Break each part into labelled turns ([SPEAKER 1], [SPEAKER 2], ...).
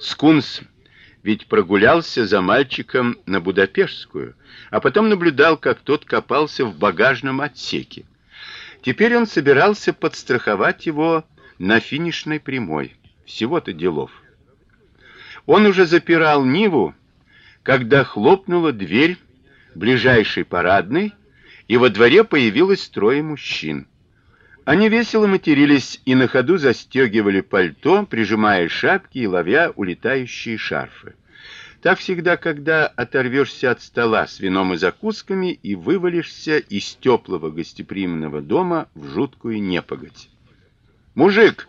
[SPEAKER 1] Скунс ведь прогулялся за мальчиком на Будапештскую, а потом наблюдал, как тот копался в багажном отсеке. Теперь он собирался подстраховать его на финишной прямой. Всего-то делов. Он уже запирал Ниву, когда хлопнула дверь ближайшей парадной, и во дворе появилось трое мужчин. Они весело матерились и на ходу застегивали пальто, прижимая шапки и ловя улетающие шарфы. Так всегда, когда оторвешься от стола с вином и закусками и вывалишься из теплого гостеприимного дома в жуткую непогодь. Мужик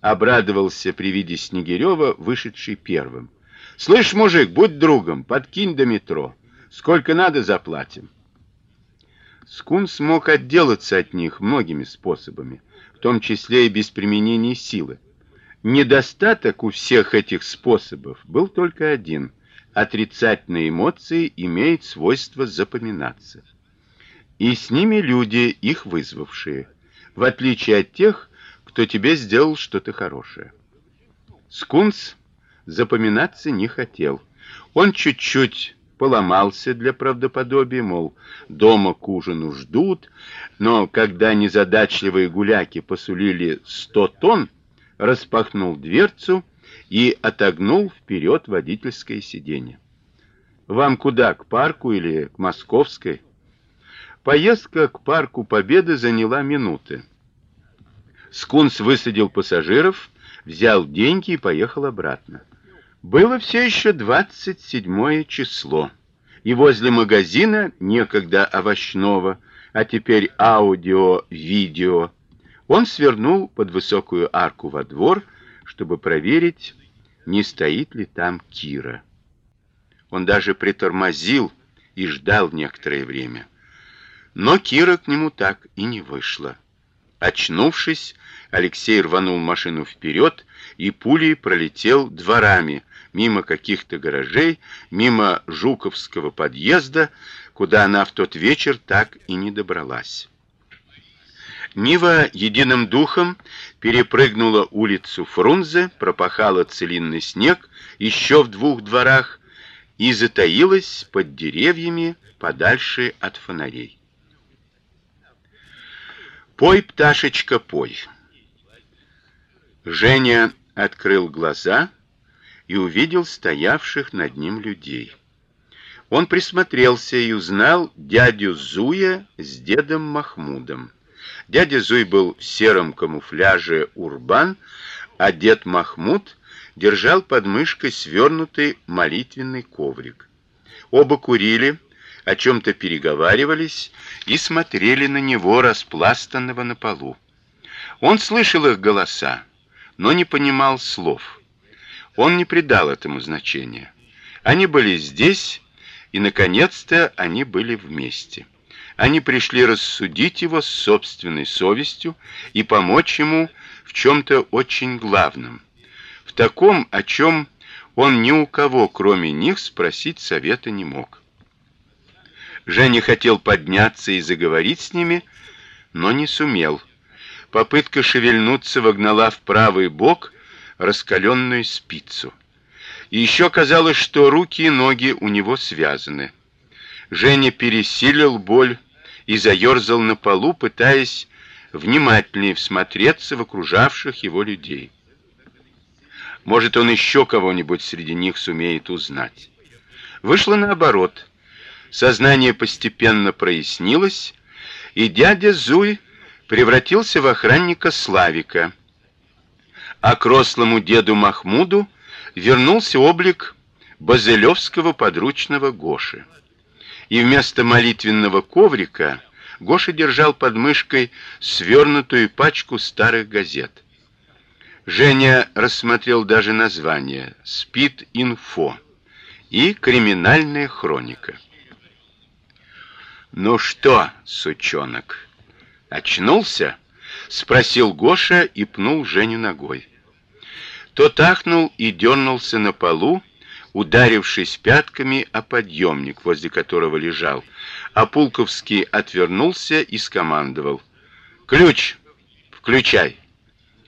[SPEAKER 1] обрадовался при виде Снегирева, вышедший первым. Слышь, мужик, будь другом, подкинь до метро. Сколько надо, заплатим. Скун смог отделаться от них многими способами, в том числе и без применения силы. Недостаток у всех этих способов был только один: отрицательные эмоции имеют свойство запоминаться. И с ними люди, их вызвавшие, в отличие от тех, кто тебе сделал что-то хорошее. Скунс запоминаться не хотел. Он чуть-чуть поломался для правдоподобия, мол, дома к ужину ждут, но когда незадачливые гуляки посулили сто тонн, распахнул дверцу и отогнул вперед водительское сиденье. Вам куда, к парку или к Московской? Поездка к парку Победы заняла минуты. Скунс высадил пассажиров, взял деньги и поехал обратно. Было все еще двадцать седьмое число, и возле магазина, некогда овощного, а теперь аудио-видео, он свернул под высокую арку во двор, чтобы проверить, не стоит ли там Кира. Он даже притормозил и ждал некоторое время. Но Кира к нему так и не вышла. Очнувшись, Алексей рванул машину вперед и пулей пролетел дворами, мимо каких-то гаражей, мимо Жуковского подъезда, куда она в тот вечер так и не добралась. Нива единым духом перепрыгнула улицу Фрунзе, пропахала целинный снег еще в двух дворах и затаилась под деревьями подальше от фонарей. Пой, пташечка, пой. Женя открыл глаза и увидел стоявших над ним людей. Он присмотрелся и узнал дядю Зуя с дедом Махмудом. Дядя Зуй был в сером камуфляже урбан, а дед Махмуд держал под мышкой свернутый молитвенный коврик. Оба курили, о чем то переговаривались и смотрели на него, распластанного на полу. Он слышал их голоса, но не понимал слов. Он не придал этому значения. Они были здесь, и наконец-то они были вместе. Они пришли рассудить его с собственной совестью и помочь ему в чем то очень главном, в таком, о чем он ни у кого, кроме них, спросить совета не мог. Женя хотел подняться и заговорить с ними, но не сумел. Попытка шевельнуться вогнала в правый бок раскаленную спицу. И еще казалось, что руки и ноги у него связаны. Женя пересилил боль и заерзал на полу, пытаясь внимательнее всмотреться в окружавших его людей. Может, он еще кого-нибудь среди них сумеет узнать. Вышло наоборот. Сознание постепенно прояснилось, и дядя Зуй превратился в охранника Славика а к рослому деду Махмуду вернулся облик базелевского подручного Гоши. И вместо молитвенного коврика Гоша держал под мышкой свернутую пачку старых газет. Женя рассмотрел даже название: Спид-инфо и Криминальная хроника. Ну что, сучонок, очнулся? Спросил Гоша и пнул Женю ногой. Тот ахнул и дернулся на полу, ударившись пятками о подъемник, возле которого лежал. А Пулковский отвернулся и скомандовал: "Ключ, включай".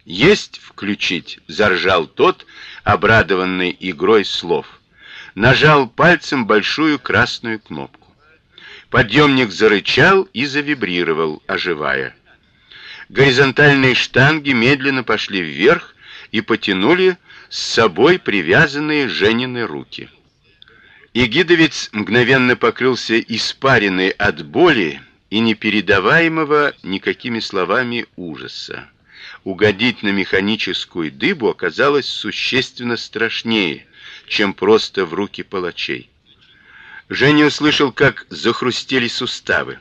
[SPEAKER 1] Есть включить, заржал тот, обрадованный игрой слов. Нажал пальцем большую красную кнопку. Подъемник зарычал и завибрировал, оживая. Горизонтальные штанги медленно пошли вверх и потянули с собой привязанные Женины руки. Игидовец мгновенно покрылся испаренной от боли и непередаваемого никакими словами ужаса. Угодить на механическую дыбу оказалось существенно страшнее, чем просто в руки палачей. Женя услышал, как захрустели суставы.